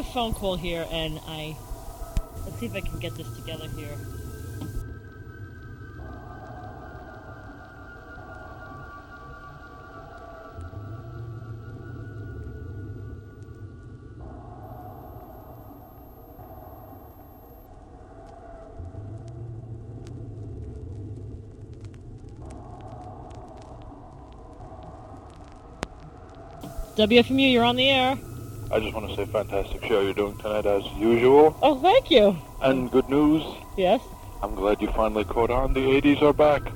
getting a phone call here, and I let's see if I can get this together here. WFMU, you're on the air. I just want to say fantastic show you're doing tonight as usual. Oh, thank you. And good news, Yes. I'm glad you finally caught on. The 80s are back.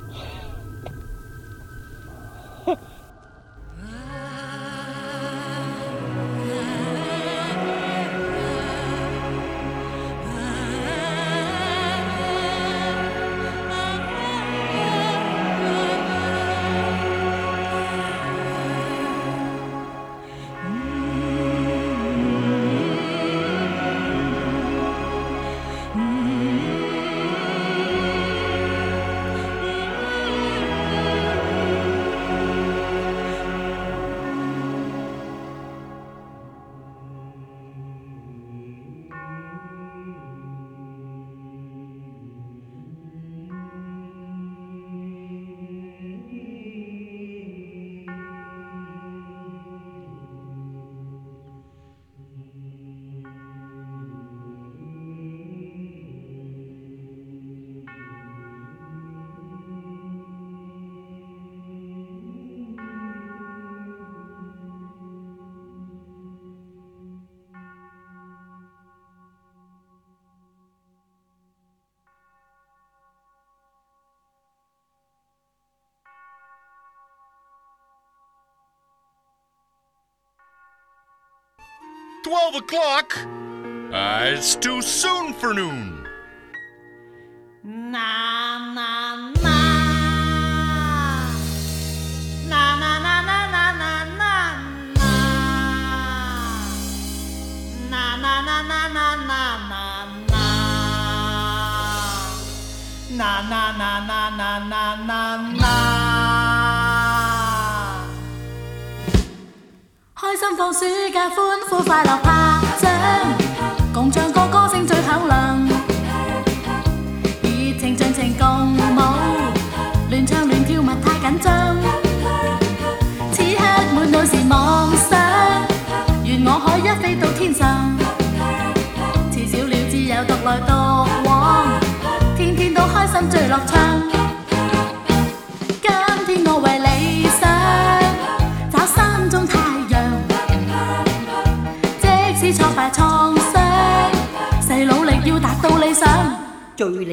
12 o'clock. Uh, it's too soon for noon. Na, na, na. Na, na, na, na, na, na, na. Na, na, na, na, na, na, na, na. Na, na, na, na, na, na,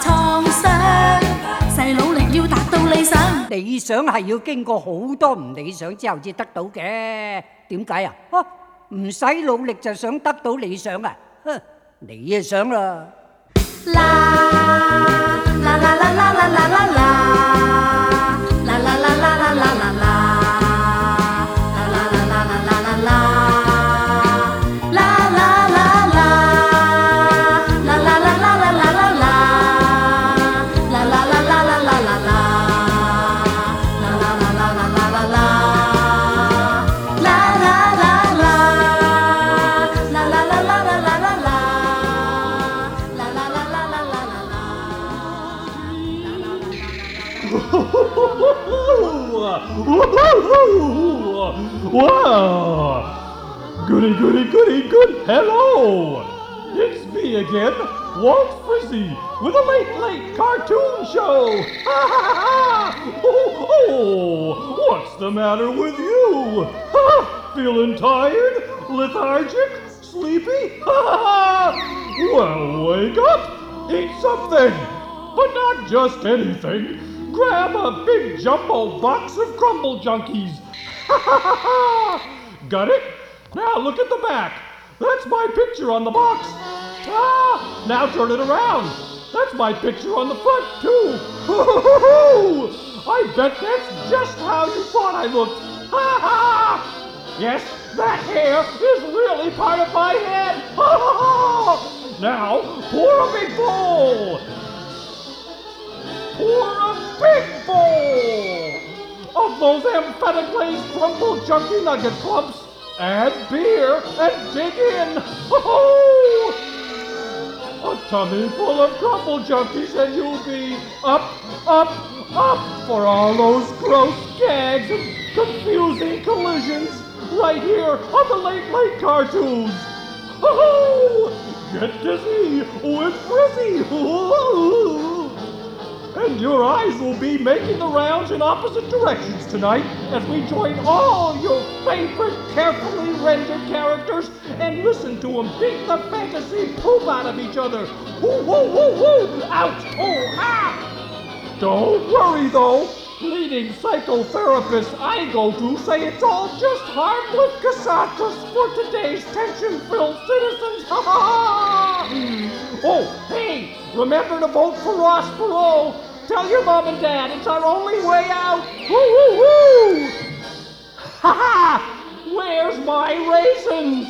創傷，細努力要達到理想。理想係要經過好多唔理想之後至得到嘅。點解啊？呵唔使努力就想得到理想啊？哼，你啊想啦啦啦啦啦啦啦啦啦啦啦啦啦啦啦啦啦 Goody, goody, goody, good. Hello! It's me again, Walt Frizzy with a late, late cartoon show. Ha ha ha! Oh, oh, what's the matter with you? Ha! Feeling tired? Lethargic? Sleepy? Ha ha ha! Well, wake up, eat something, but not just anything. Grab a big jumbo box of crumble junkies. Ha ha ha ha! Got it? Now look at the back. That's my picture on the box. Ah! Now turn it around. That's my picture on the front, too. I bet that's just how you thought I looked. Ha ha! Yes, that hair is really part of my head. Ha ha! Now, pour a big bowl. Pour a big bowl of those amphetamine glazed crumble junkie nugget clumps. Add beer and dig in. Ho-ho! A tummy full of crumble junkies and you'll be up, up, up for all those gross gags and confusing collisions right here on the Late Late Cartoons. Ho-ho! Get dizzy with Frizzy. Ho-ho! And your eyes will be making the rounds in opposite directions tonight as we join all your favorite carefully rendered characters and listen to them beat the fantasy poop out of each other. Woo, woo, woo, woo! Ouch! Oh, ah! Don't worry though. Leading psychotherapists I go to say it's all just harmless catharsis for today's tension-filled citizens. Ha ha ha! Oh, hey! Remember to vote for Ross Perot. Tell your mom and dad it's our only way out. Woo woo woo! Ha ha! Where's my raisins?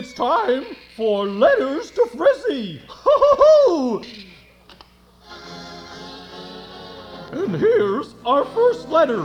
It's time for letters to Frizzy. Ho, ho, ho. And here's our first letter.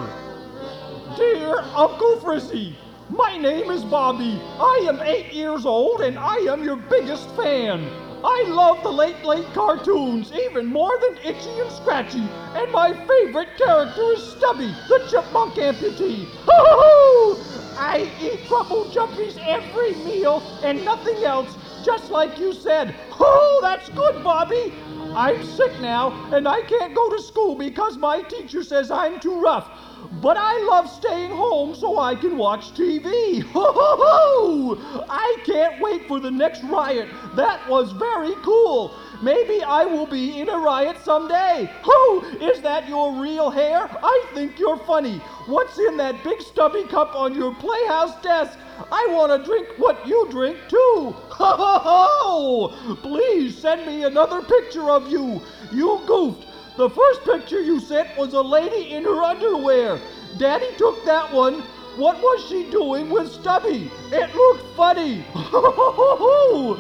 Dear Uncle Frizzy, my name is Bobby. I am eight years old and I am your biggest fan. I love the late, late cartoons even more than Itchy and Scratchy, and my favorite character is Stubby, the chipmunk amputee. Hoo-hoo-hoo! I eat Crumble Jumpies every meal and nothing else, just like you said. Oh, that's good, Bobby. I'm sick now, and I can't go to school because my teacher says I'm too rough. But I love staying home so I can watch TV. Ho-ho-ho! I can't wait for the next riot. That was very cool. Maybe I will be in a riot someday. Who is that your real hair? I think you're funny. What's in that big stubby cup on your playhouse desk? I want to drink what you drink too. Ho ho ho! Please send me another picture of you. You goofed. The first picture you sent was a lady in her underwear. Daddy took that one. What was she doing with Stubby? It looked funny. ooh,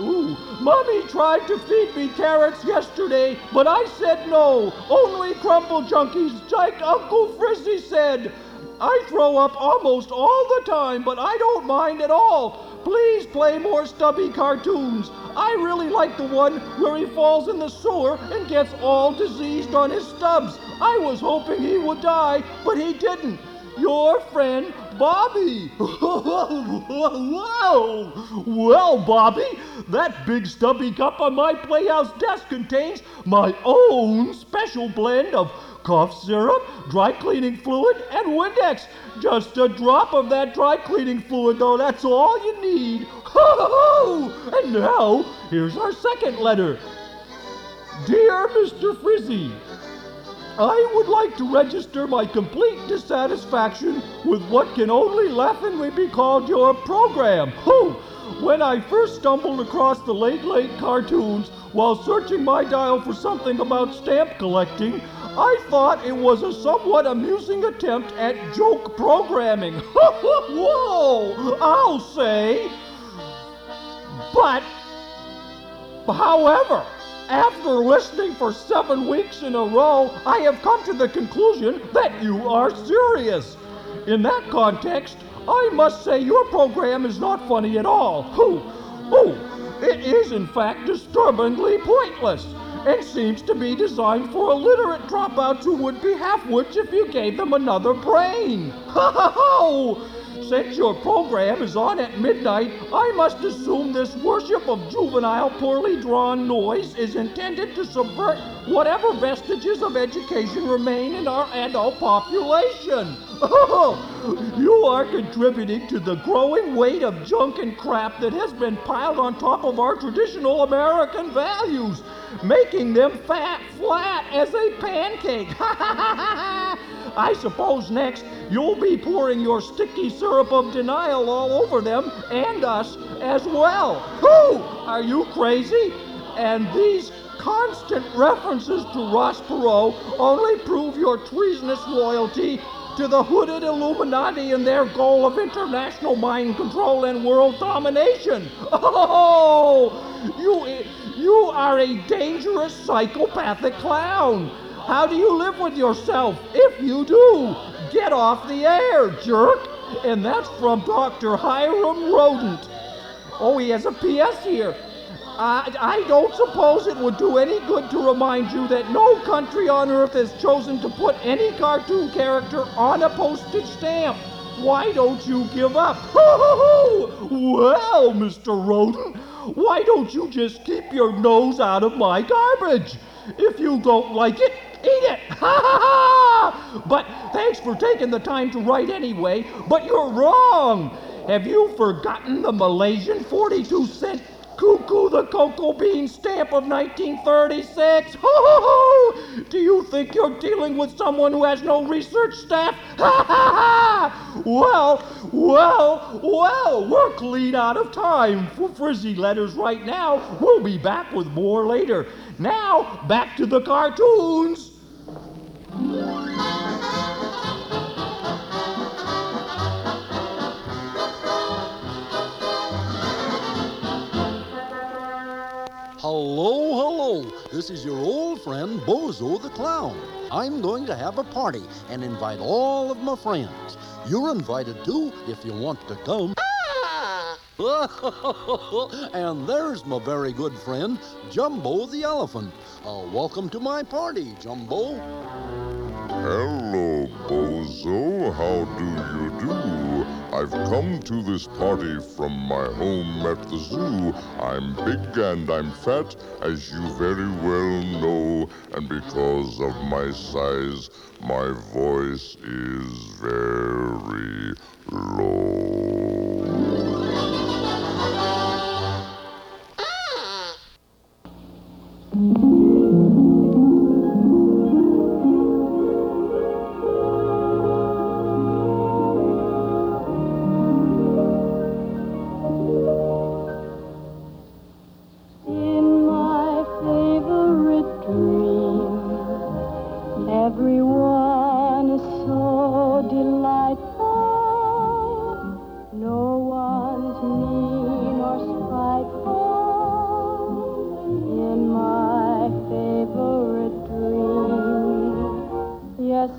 ooh. Mommy tried to feed me carrots yesterday, but I said no. Only crumble junkies, like Uncle Frizzy said. I throw up almost all the time, but I don't mind at all. Please play more stubby cartoons. I really like the one where he falls in the sewer and gets all diseased on his stubs. I was hoping he would die, but he didn't. Your friend, Bobby. wow! Well, Bobby, that big stubby cup on my playhouse desk contains my own special blend of cough syrup, dry cleaning fluid, and Windex. Just a drop of that dry cleaning fluid, though, that's all you need. and now, here's our second letter. Dear Mr. Frizzy, I would like to register my complete dissatisfaction with what can only laughingly be called your program. Who? When I first stumbled across the late, late cartoons while searching my dial for something about stamp collecting, I thought it was a somewhat amusing attempt at joke programming. Whoa! I'll say. But, however, after listening for seven weeks in a row, I have come to the conclusion that you are serious. In that context, I must say your program is not funny at all. Who? Oh, it is in fact disturbingly pointless and seems to be designed for illiterate dropouts who would be half-wits if you gave them another brain. Ha ha ha! Since your program is on at midnight, I must assume this worship of juvenile, poorly drawn noise is intended to subvert whatever vestiges of education remain in our adult population. you are contributing to the growing weight of junk and crap that has been piled on top of our traditional American values, making them fat flat as a pancake. I suppose next you'll be pouring your sticky syrup of denial all over them and us as well. Who? Are you crazy? And these constant references to Ross Perot only prove your treasonous loyalty to the hooded Illuminati and their goal of international mind control and world domination. Oh, you, you are a dangerous psychopathic clown. How do you live with yourself? If you do, get off the air, jerk. And that's from Dr. Hiram Rodent. Oh, he has a PS here. I, I don't suppose it would do any good to remind you that no country on earth has chosen to put any cartoon character on a postage stamp. Why don't you give up? well, Mr. Rodent, why don't you just keep your nose out of my garbage? If you don't like it, eat it. but thanks for taking the time to write anyway, but you're wrong. Have you forgotten the Malaysian 42 cent Cuckoo the Cocoa Bean stamp of 1936. Ho, ho, ho! Do you think you're dealing with someone who has no research staff? Ha, ha, ha! Well, well, well, we're clean out of time for frizzy letters right now. We'll be back with more later. Now, back to the cartoons. This is your old friend Bozo the Clown. I'm going to have a party and invite all of my friends. You're invited too if you want to come. and there's my very good friend, Jumbo the Elephant. Uh, welcome to my party, Jumbo. Hello, Bozo. How do you do? I've come to this party from my home at the zoo. I'm big and I'm fat, as you very well know. And because of my size, my voice is very low. Mm.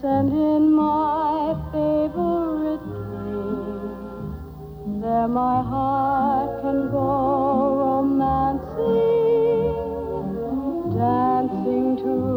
And in my favorite dream. There my heart can go romancing, dancing to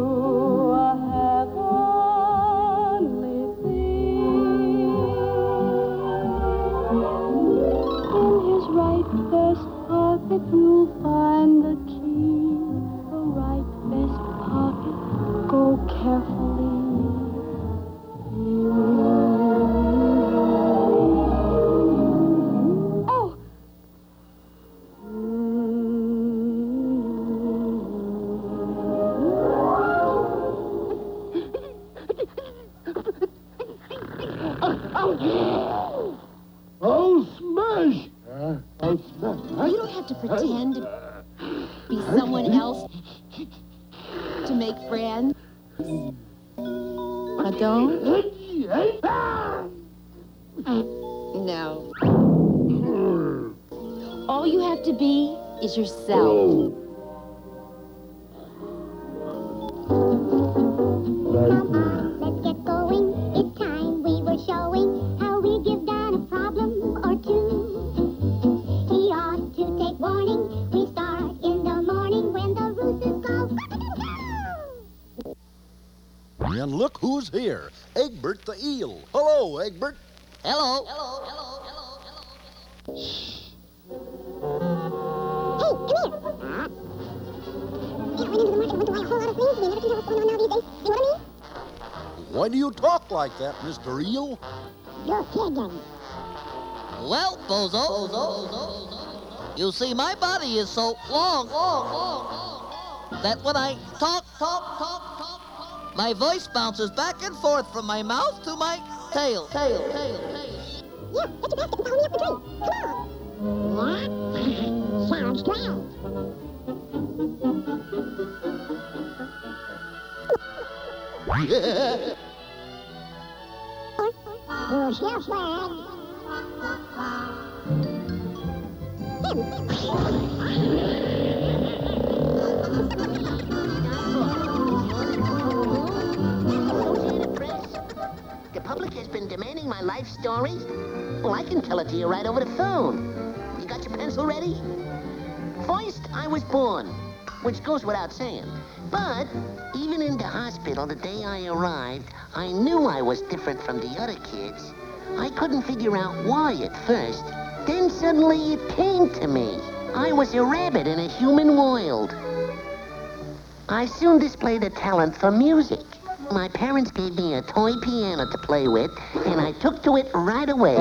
pretend Well, Bozo, Bozo, you see, my body is so long, long, long, long, that when I talk, talk, talk, talk, my voice bounces back and forth from my mouth to my tail, tail, tail, tail. Yeah, get your basket and follow me up the tree. Come on. What? Sounds grand. Who's your friend? The public has been demanding my life story. Well, I can tell it to you right over the phone. You got your pencil ready? First, I was born, which goes without saying. But even in the hospital the day I arrived, I knew I was different from the other kids. I couldn't figure out why at first. Then suddenly it came to me. I was a rabbit in a human world. I soon displayed a talent for music. My parents gave me a toy piano to play with, and I took to it right away.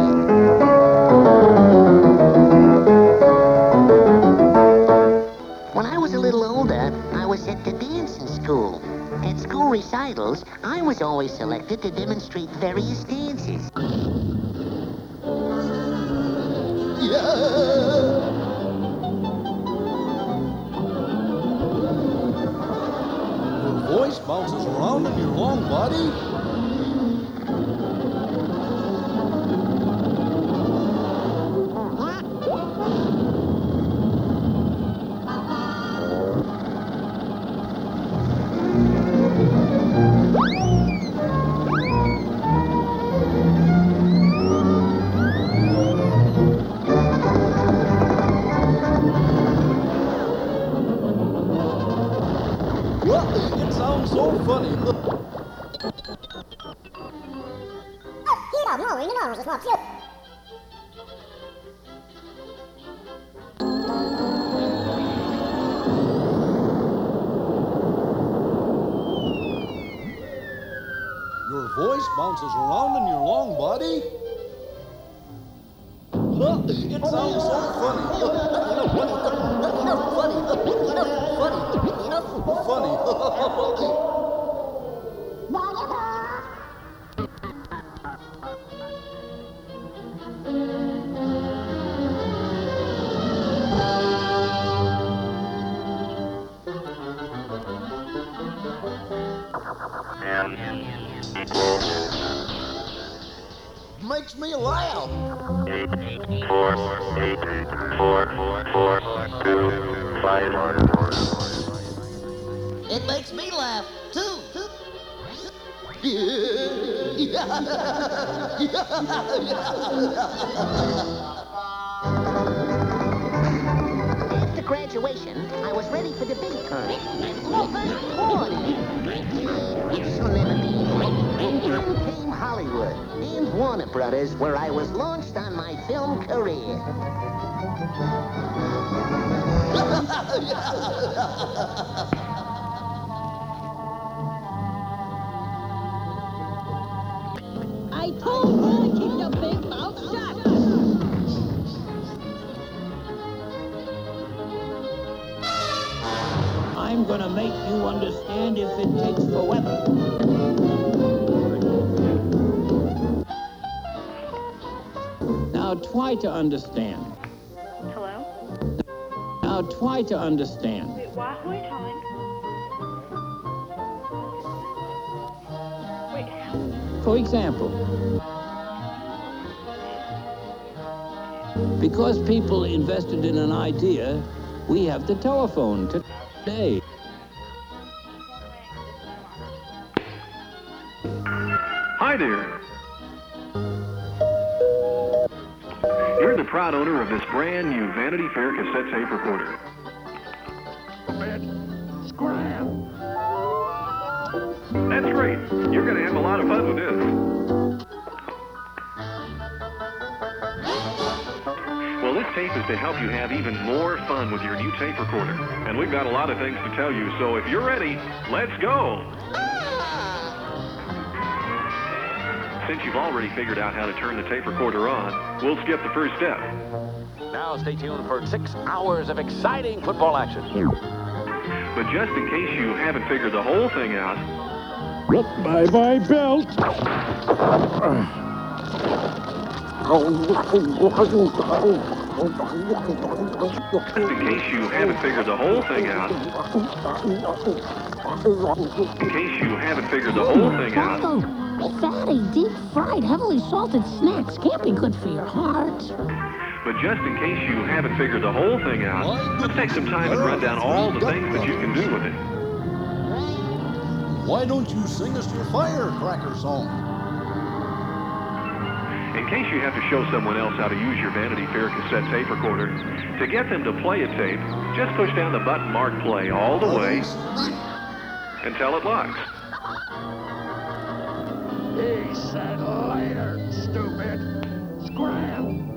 When I was a little older, I was sent to dancing school. At school recitals, I was always selected to demonstrate various dances. Your voice bounces around in your long body. Understand if it takes forever. Now try to understand. Hello? Now try to understand. Wait? Who are you calling? Wait, For example, because people invested in an idea, we have the telephone today. You're the proud owner of this brand new Vanity Fair cassette tape recorder. That's great. You're going to have a lot of fun with this. Well, this tape is to help you have even more fun with your new tape recorder. And we've got a lot of things to tell you, so if you're ready, let's go. Since you've already figured out how to turn the tape recorder on, we'll skip the first step. Now stay tuned for six hours of exciting football action. But just in case you haven't figured the whole thing out, Bye bye, belt. just in case you haven't figured the whole thing out, in case you haven't figured the whole thing out, Fatty, deep fried, heavily salted snacks can't be good for your heart. but just in case you haven't figured the whole thing out, let's take some time and run down all the things that you can do with it. Why don't you sing us your firecracker song? In case you have to show someone else how to use your Vanity Fair cassette tape recorder, to get them to play a tape, just push down the button marked play all the oh, way until it locks. He said later, stupid. Scram!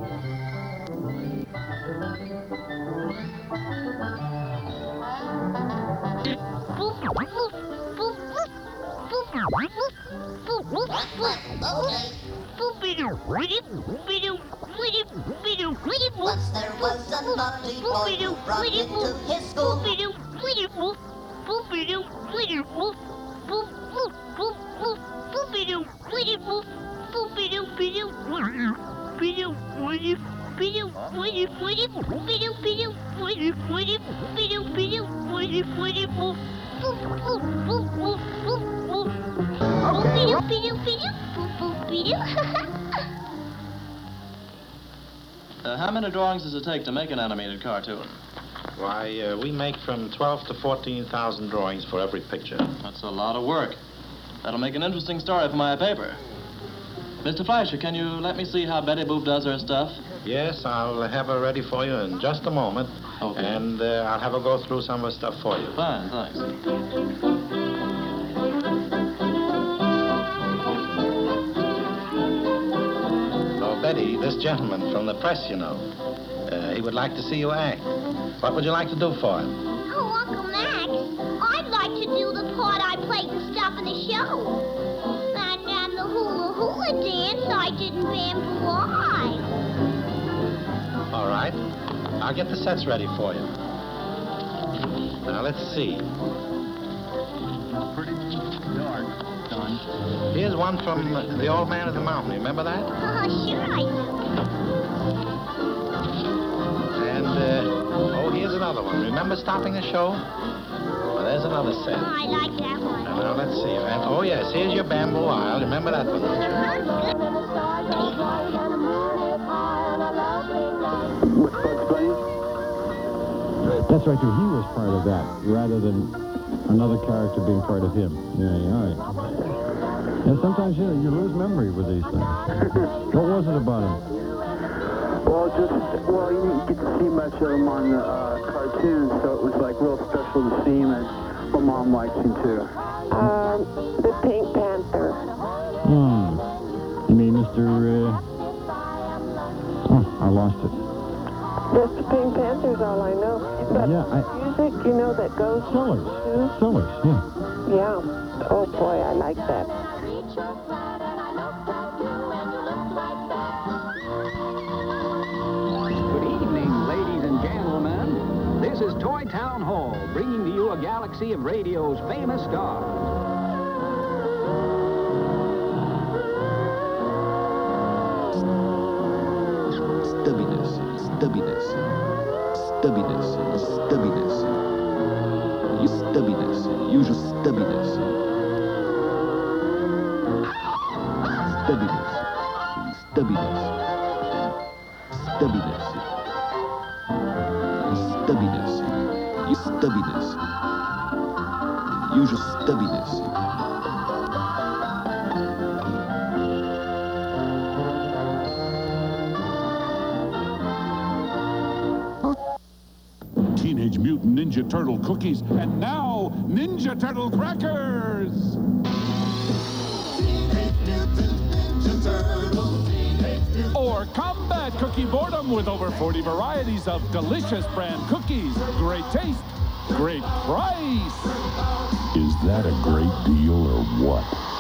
Once there was a naughty boy who brought into his school. Uh, how many drawings does it take to make an animated cartoon? Why, uh, we make from 12 to 14,000 drawings for every picture. That's a lot of work. That'll make an interesting story for my paper. Mr. Fleischer, can you let me see how Betty Boop does her stuff? Yes, I'll have her ready for you in just a moment. Okay. And uh, I'll have her go through some of the stuff for you. Fine, thanks. Betty, this gentleman from the press, you know. Uh, he would like to see you act. What would you like to do for him? Oh, Uncle Max, I'd like to do the part I played and stuff in the show. And, and the hula hula dance I did in Bamboo Isle. All right. I'll get the sets ready for you. Now, let's see. Pretty dark, son. Here's one from uh, The Old Man of the Mountain. Remember that? Oh, sure I do. And, uh, oh, here's another one. Remember stopping the show? Well, there's another set. Oh, I like that one. Now, now, let's see. And, oh, yes, here's your bamboo isle. Remember that one, don't you? That's right, too. He was part of that, rather than another character being part of him. Yeah, yeah, all right. And sometimes, you know, you lose memory with these things. what was it about him? Well, just well, you didn't get to see much of him on the uh, cartoons, so it was like real special to see him, and my mom likes him too. Um, the Pink Panther. Hmm. You mean Mr. Uh... Oh, I lost it. Just the Pink Panther's all I know. But Yeah, I- music, you know, that goes Sellers. to... Sellers, yeah. Yeah. Oh, boy, I like that. Good evening, ladies and gentlemen. This is Toy Town Hall, bringing to you a galaxy of radio's famous stars. Stabilesi. Stabilesi. Stabilesi. Stabilesi. Już stabilesi. Stabilesi. Stabilesi. Stabilesi. Stabilesi. Stabilesi. Cookies, and now Ninja Turtle crackers! Or combat cookie boredom with over 40 varieties of delicious brand cookies. Great taste, great price. Is that a great deal or what?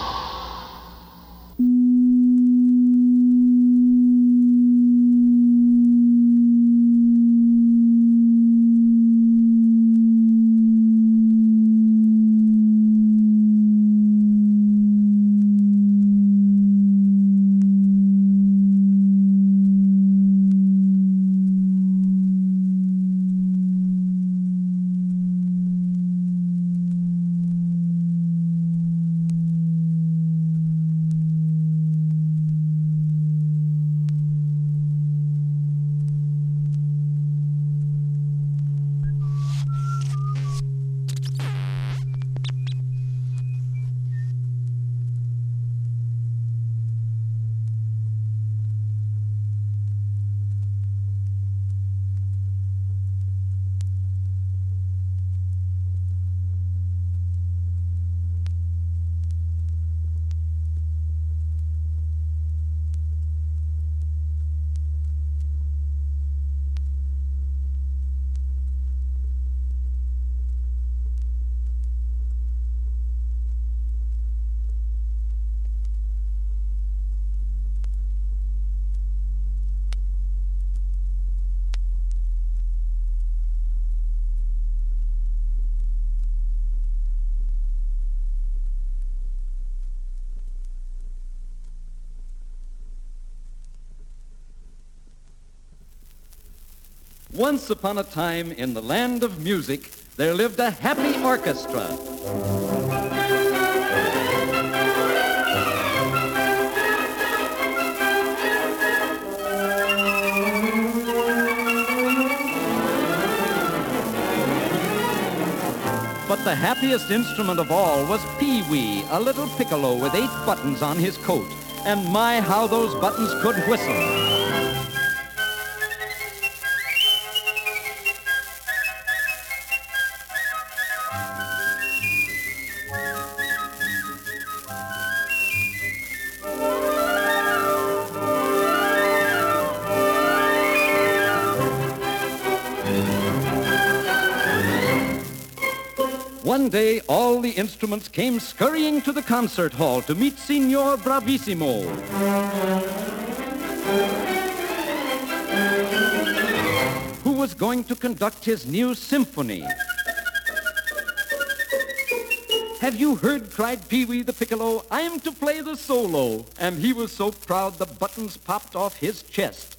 Once upon a time in the land of music, there lived a happy orchestra. But the happiest instrument of all was Pee Wee, a little piccolo with eight buttons on his coat. And my, how those buttons could whistle. Instruments came scurrying to the concert hall to meet Signor Bravissimo. Who was going to conduct his new symphony. Have you heard, cried Pee-wee the Piccolo, I'm to play the solo. And he was so proud the buttons popped off his chest.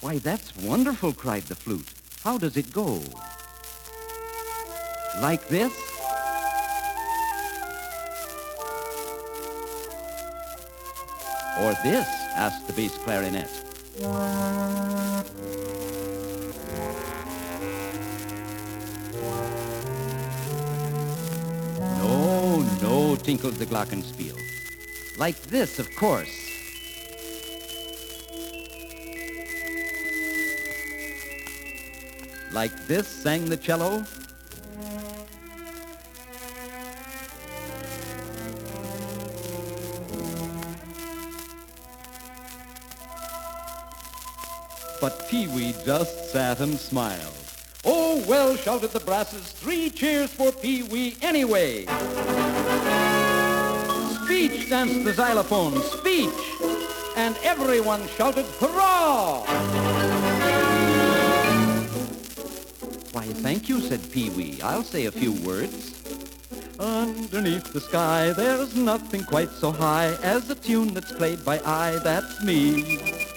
Why, that's wonderful, cried the flute. How does it go? Like this? Or this? asked the bass clarinet. No, no, tinkled the glockenspiel. Like this, of course. Like this, sang the cello. But Pee-wee just sat and smiled. Oh, well, shouted the brasses, three cheers for Pee-wee anyway. Speech, danced the xylophone, speech. And everyone shouted, hurrah! Why, thank you, said Pee-wee. I'll say a few words. Underneath the sky, there's nothing quite so high as a tune that's played by I, that's me.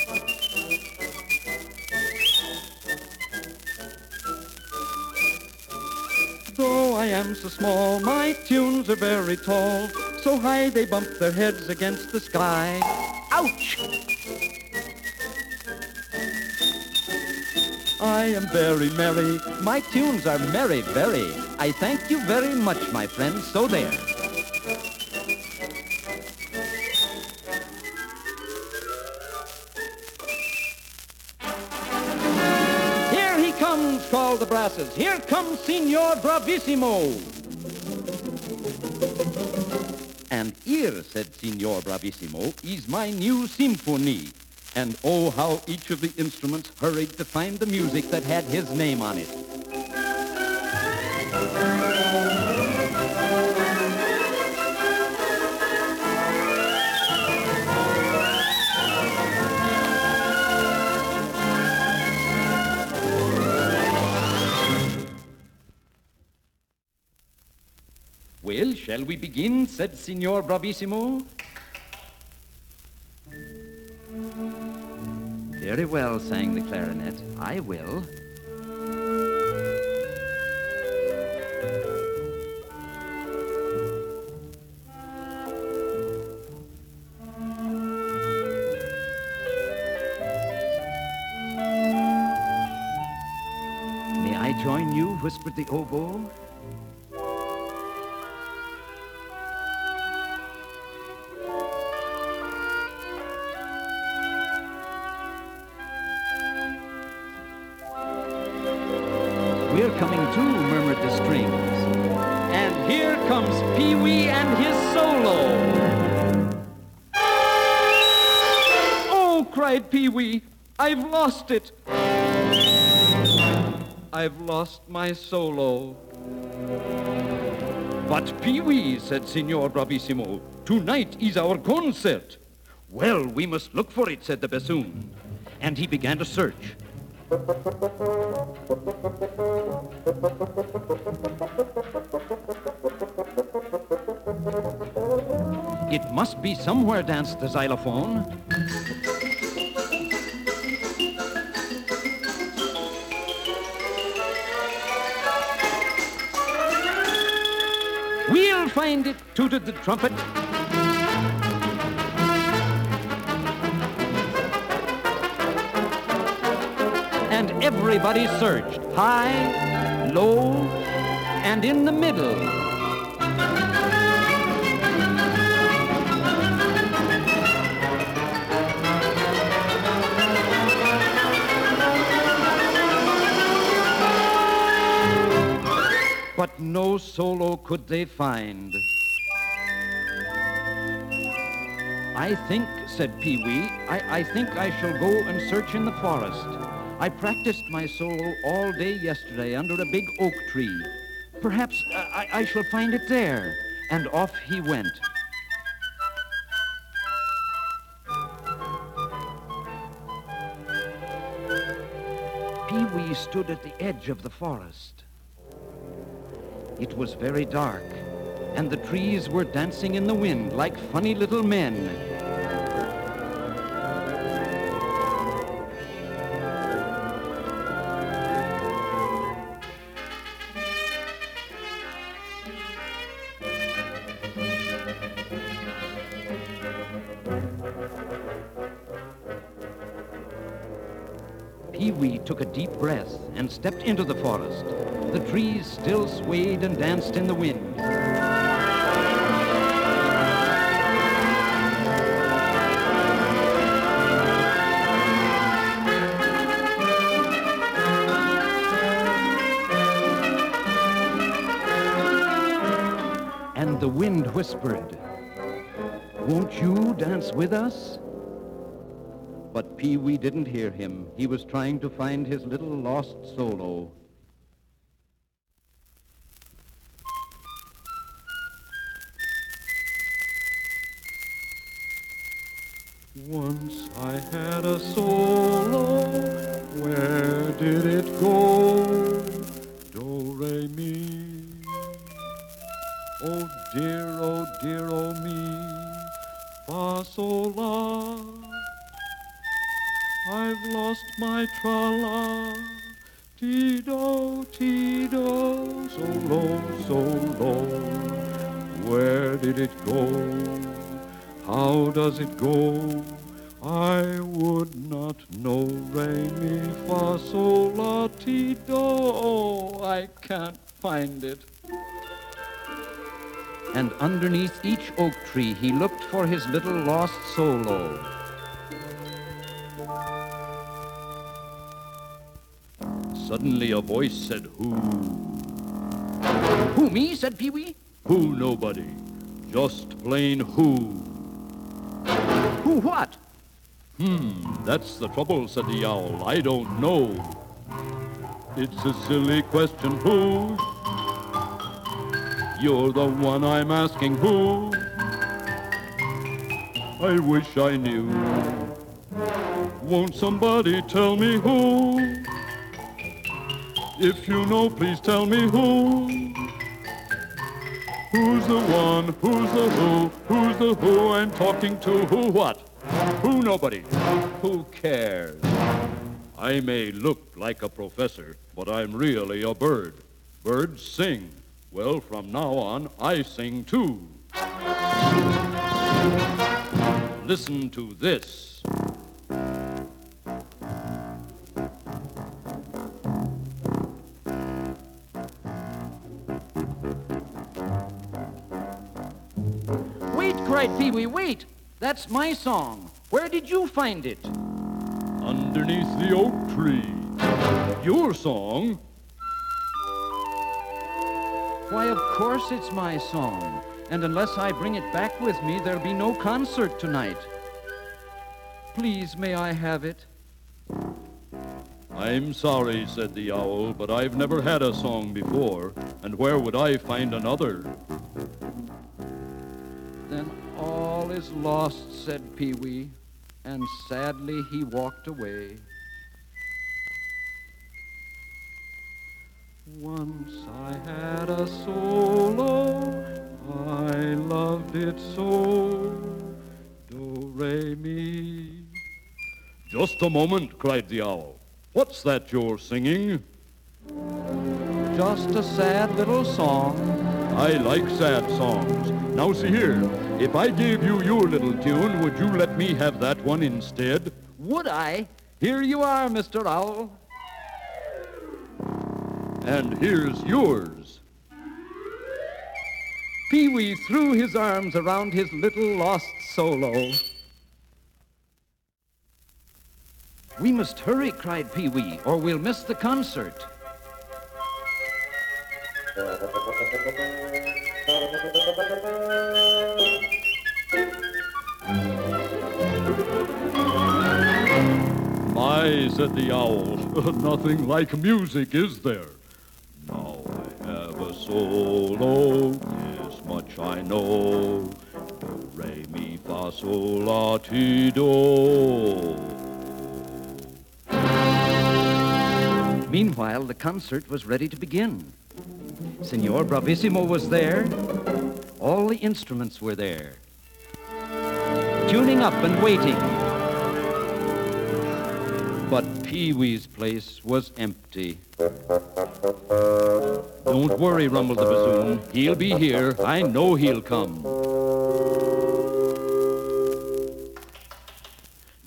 Though I am so small, my tunes are very tall. So high they bump their heads against the sky. Ouch! I am very merry. My tunes are merry, very. I thank you very much, my friends. So there. Called the brasses. Here comes Signor Bravissimo. And here, said Signor Bravissimo, is my new symphony. And oh, how each of the instruments hurried to find the music that had his name on it. Shall we begin? said Signor Bravissimo. Very well, sang the clarinet. I will. May I join you? whispered the oboe. I've lost it. I've lost my solo. Oh. But Pee-wee, said Signor Bravissimo, tonight is our concert. Well, we must look for it, said the bassoon. And he began to search. It must be somewhere, danced the xylophone. We'll it, tooted the trumpet. And everybody searched, high, low, and in the middle. But no solo could they find. I think, said Pee Wee, I, I think I shall go and search in the forest. I practiced my solo all day yesterday under a big oak tree. Perhaps uh, I, I shall find it there. And off he went. Pee Wee stood at the edge of the forest. It was very dark, and the trees were dancing in the wind like funny little men. Stepped into the forest. The trees still swayed and danced in the wind. And the wind whispered, Won't you dance with us? But Pee Wee didn't hear him. He was trying to find his little lost solo. Once I had a solo, where did it go? Do, re, mi. Oh dear, oh dear, oh me, fa, sol, la. I've lost my tra-la, ti-do, ti-do, so low, so low. Where did it go? How does it go? I would not know. Re, mi, fa, sol, la, ti, do. Oh, I can't find it. And underneath each oak tree he looked for his little lost solo. Suddenly a voice said, Who? Who, me? said Pee Wee. Who, nobody. Just plain who. Who what? Hmm, that's the trouble, said the owl. I don't know. It's a silly question, who? You're the one I'm asking, who? I wish I knew. Won't somebody tell me who? If you know, please tell me who. Who's the one? Who's the who? Who's the who I'm talking to? Who what? Who nobody? Who cares? I may look like a professor, but I'm really a bird. Birds sing. Well, from now on, I sing too. Listen to this. Wee, wait! That's my song. Where did you find it? Underneath the oak tree. Your song? Why, of course it's my song. And unless I bring it back with me, there'll be no concert tonight. Please, may I have it? I'm sorry, said the owl, but I've never had a song before, and where would I find another? All is lost, said Pee Wee, and sadly he walked away. Once I had a solo, oh, I loved it so. Do, re, mi. Just a moment, cried the owl. What's that you're singing? Just a sad little song. I like sad songs. Now see here, if I gave you your little tune, would you let me have that one instead? Would I? Here you are, Mr. Owl. And here's yours. Pee Wee threw his arms around his little lost solo. We must hurry, cried Pee Wee, or we'll miss the concert. Aye, said the owl. Nothing like music, is there? Now I have a solo, this much I know. Do, re, mi, fa, sol, la, ti, do. Meanwhile, the concert was ready to begin. Senor Bravissimo was there. All the instruments were there. Tuning up and waiting. Pee Wee's place was empty. Don't worry, rumbled the bassoon. He'll be here. I know he'll come.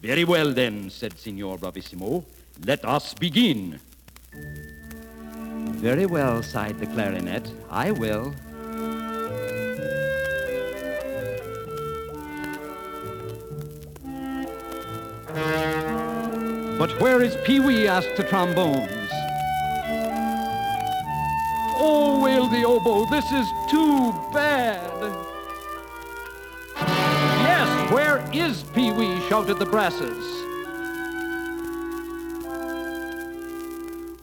Very well, then, said Signor Bravissimo. Let us begin. Very well, sighed the clarinet. I will. But where is Pee Wee? asked the trombones. Oh, wailed the oboe, this is too bad. Yes, where is Pee Wee? shouted the brasses.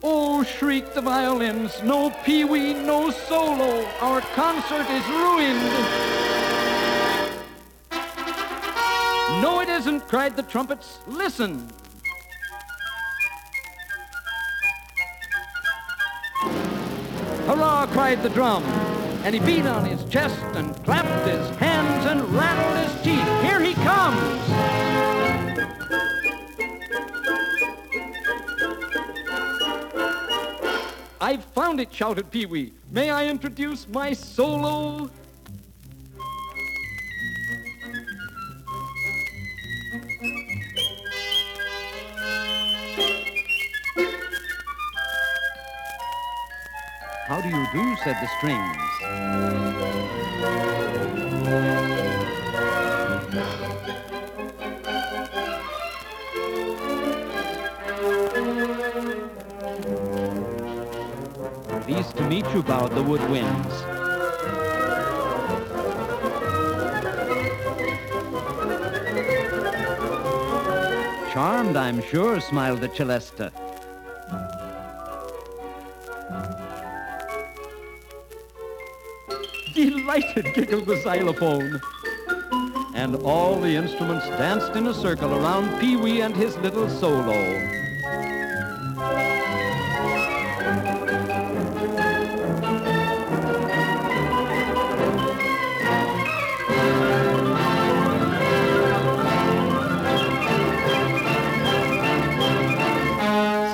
Oh, shrieked the violins, no Pee Wee, no solo. Our concert is ruined. No, it isn't, cried the trumpets. Listen. Hurrah, cried the drum. And he beat on his chest and clapped his hands and rattled his teeth. Here he comes. I've found it, shouted Pee Wee. May I introduce my solo? Said the strings. Pleased to meet you, bowed the woodwinds. Charmed, I'm sure, smiled the celesta. Delighted, giggled the xylophone. And all the instruments danced in a circle around Pee Wee and his little solo.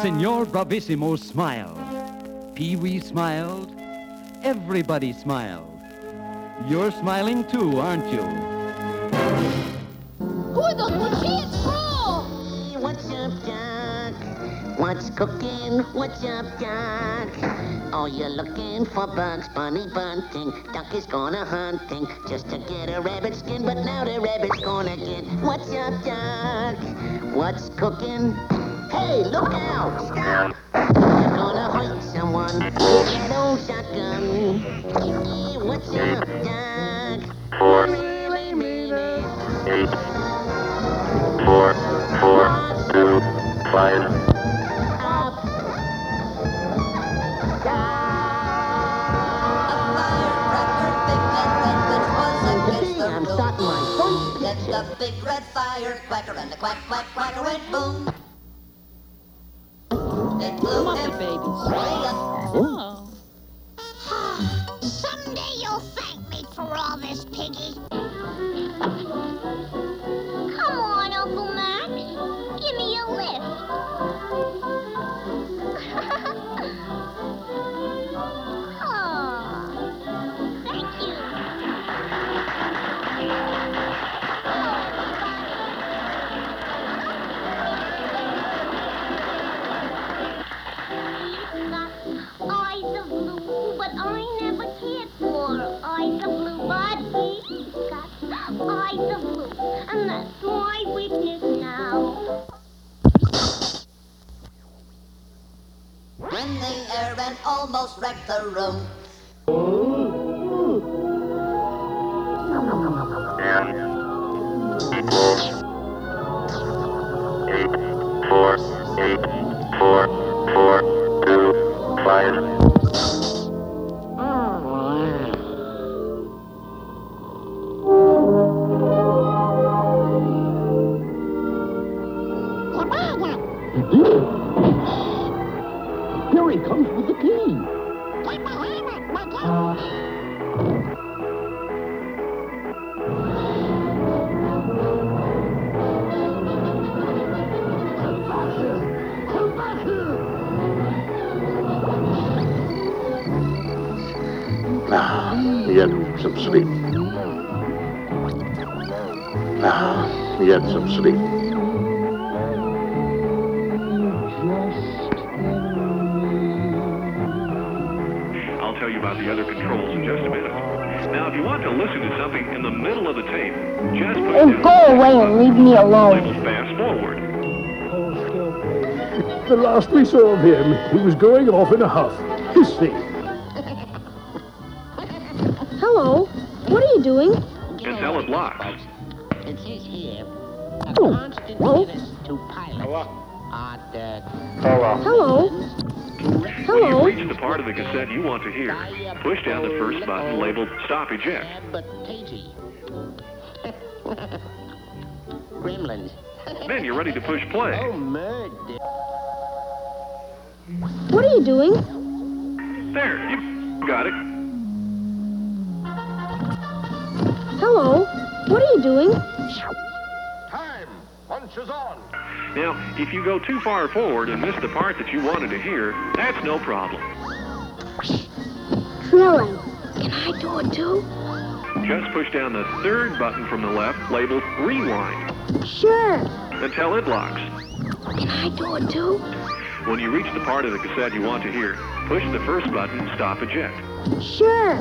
Senor Bravissimo smiled. Pee Wee smiled. Everybody smiled. You're smiling too, aren't you? Who are those machines for? What's up, Doc? What's cooking? What's up, Doc? Oh, you're looking for Bugs Bunny bunting. Duck is gonna hunting just to get a rabbit skin, but now the rabbit's gonna get. What's up, Doc? What's cooking? Hey, look out! Stop! Someone with shotgun. Hey, what's up? Four. Really mean eight, four, four, two, five, I'm my Then the big red fire firecracker and the quack, quack, quacker went boom. It blew him way and that's my weakness now. When the air and almost wrecked the room. He was going off in a huff. Hissy. Hello. What are you doing? Until it locks. It says here, a Oh. constant Hello? menace to pilots. At, uh, Hello. When Hello. you reach the part of the cassette you want to hear, push down the first button labeled Stop Eject. but Tatey. Gremlins. Then you're ready to push play. Doing? There, you got it. Hello. What are you doing? Time. Punch is on. Now, if you go too far forward and miss the part that you wanted to hear, that's no problem. Thrilling. Can I do it too? Just push down the third button from the left labeled Rewind Sure. until it locks. Can I do it too? When you reach the part of the cassette you want to hear, push the first button, Stop Eject. Sure.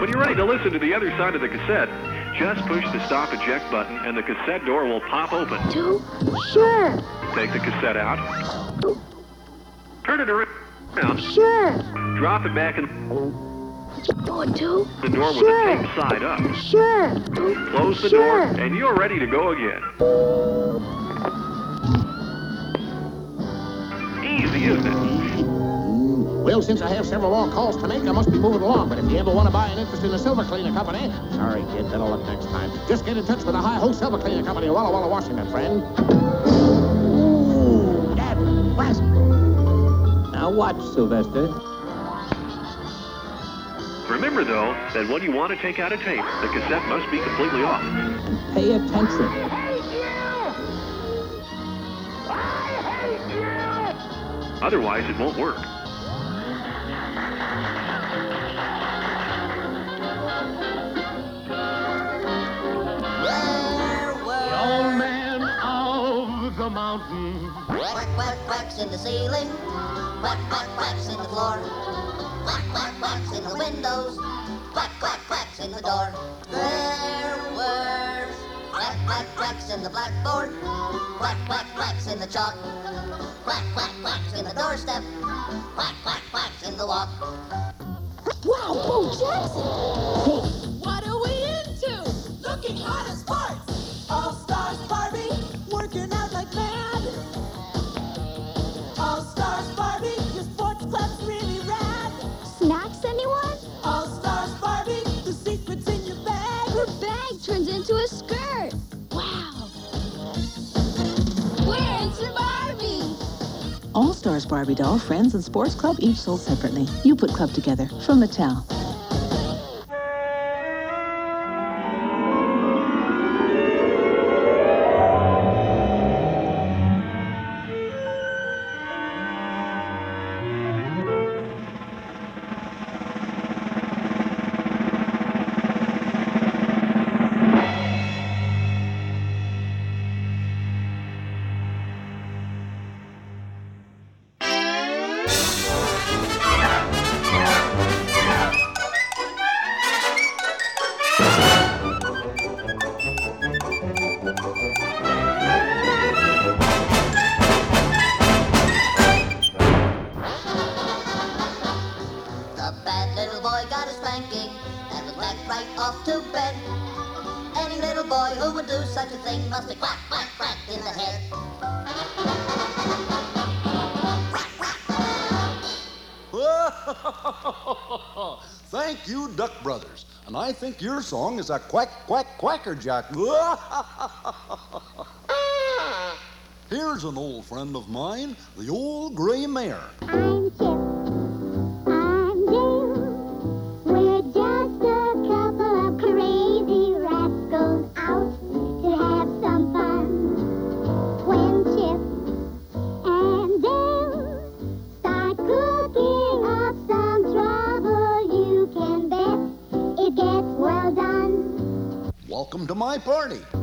When you're ready to listen to the other side of the cassette, just push the Stop Eject button and the cassette door will pop open. Sure. Take the cassette out. Turn it around. Sure. Drop it back it too? Oh, the door with Sure. the tape side up. Sure. Close the Sure. door, and you're ready to go again. Easy. Well, since I have several more calls to make, I must be moving along. But if you ever want to buy an interest in the Silver Cleaner Company, sorry, kid, better luck next time. Just get in touch with the High Ho Silver Cleaner Company in Walla Walla, Washington, friend. Ooh, that was. Now watch, Sylvester. Remember, though, that when you want to take out a tape, the cassette must be completely off. Pay attention. Otherwise, it won't work. The old man of the mountain. Quack, quack, quacks in the ceiling. Quack, quack, quacks in the floor. Quack, quack, quacks in the windows. Quack, quack, quacks in the door. There were quack, quack, quacks in the blackboard. Quack, quack, quacks in the chalk. Quack, quack, quacks in the doorstep. Quack, quack, quacks in the walk. Wow, Bo Jackson. Barbie doll, friends, and sports club each sold separately. You put club together from Mattel. Think your song is a quack, quack, quackerjack. Here's an old friend of mine, the old gray mare. Party.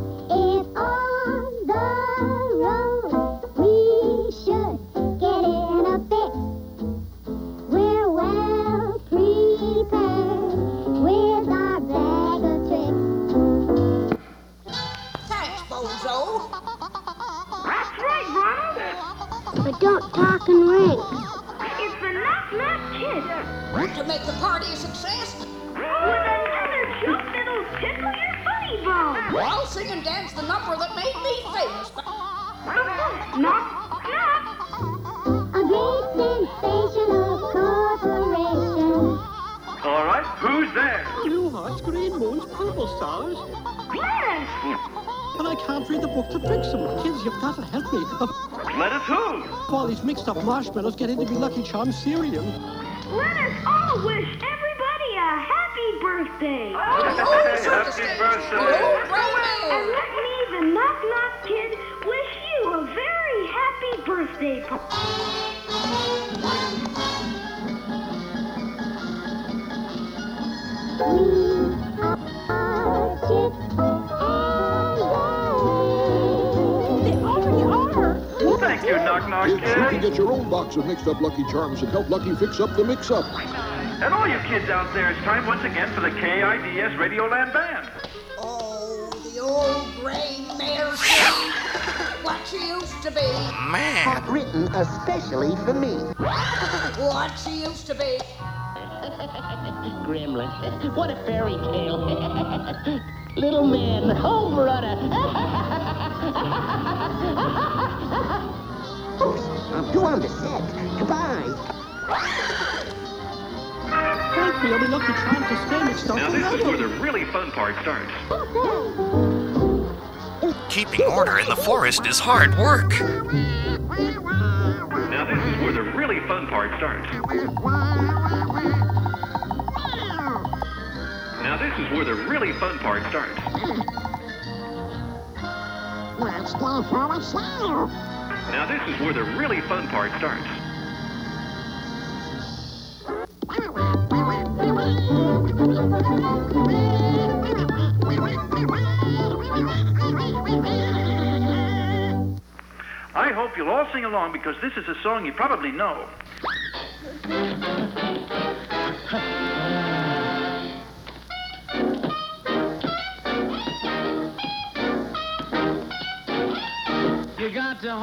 Marshmallows get into me Lucky charm cereal. Box of mixed up Lucky Charms and help Lucky fix up the mix-up. And all you kids out there, it's time once again for the KIDS Radioland Band. Oh, the old gray mare shit. What she used to be. Man. Written especially for me. What she used to be. Gremlin. What a fairy tale. Little man, home brother. Oops, I'm due on the set. Goodbye. Frankly, I'll be Lucky Charms to stay mixed up Now this is where the really fun part starts. Keeping order in the forest is hard work. Now this is where the really fun part starts. Now this is where the really fun part starts. Let's go for a sail. Now this is where the really fun part starts. I hope you'll all sing along because this is a song you probably know. To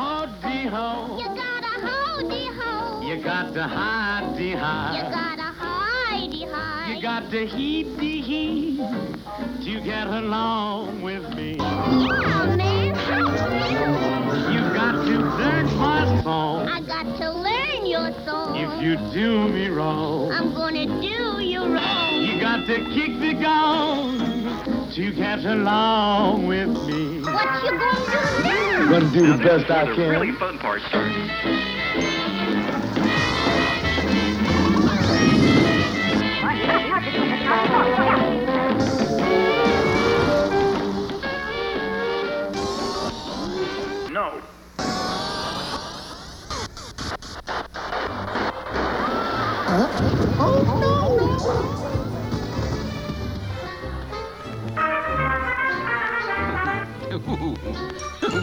the ho. You gotta hold the ho. You got to hide the You gotta hide the hide. You got to the heat to get along with me. Yeah, man. How You got to learn my song. I got to learn your song. If you do me wrong, I'm gonna do you wrong. you got to kick the gong to get along with me. What you gonna do now? Gonna do Now the this best is where I the can. really fun part starts.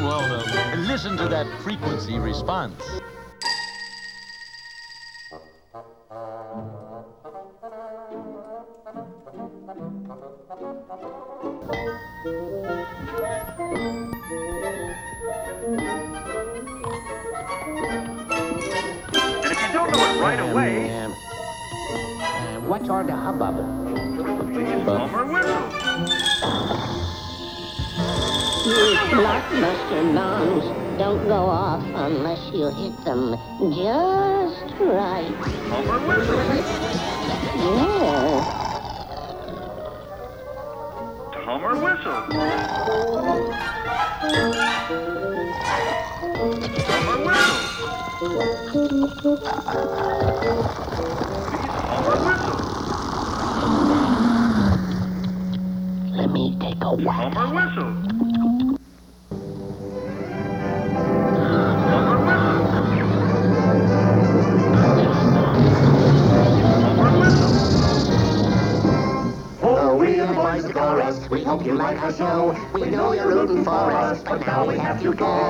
Well, listen to that frequency response. You hit them just right. Homer Whistle. Yeah. Hummer whistle. Hummer whistle. Hummer whistle. Let me take a whack. Hummer whistle. We have to go.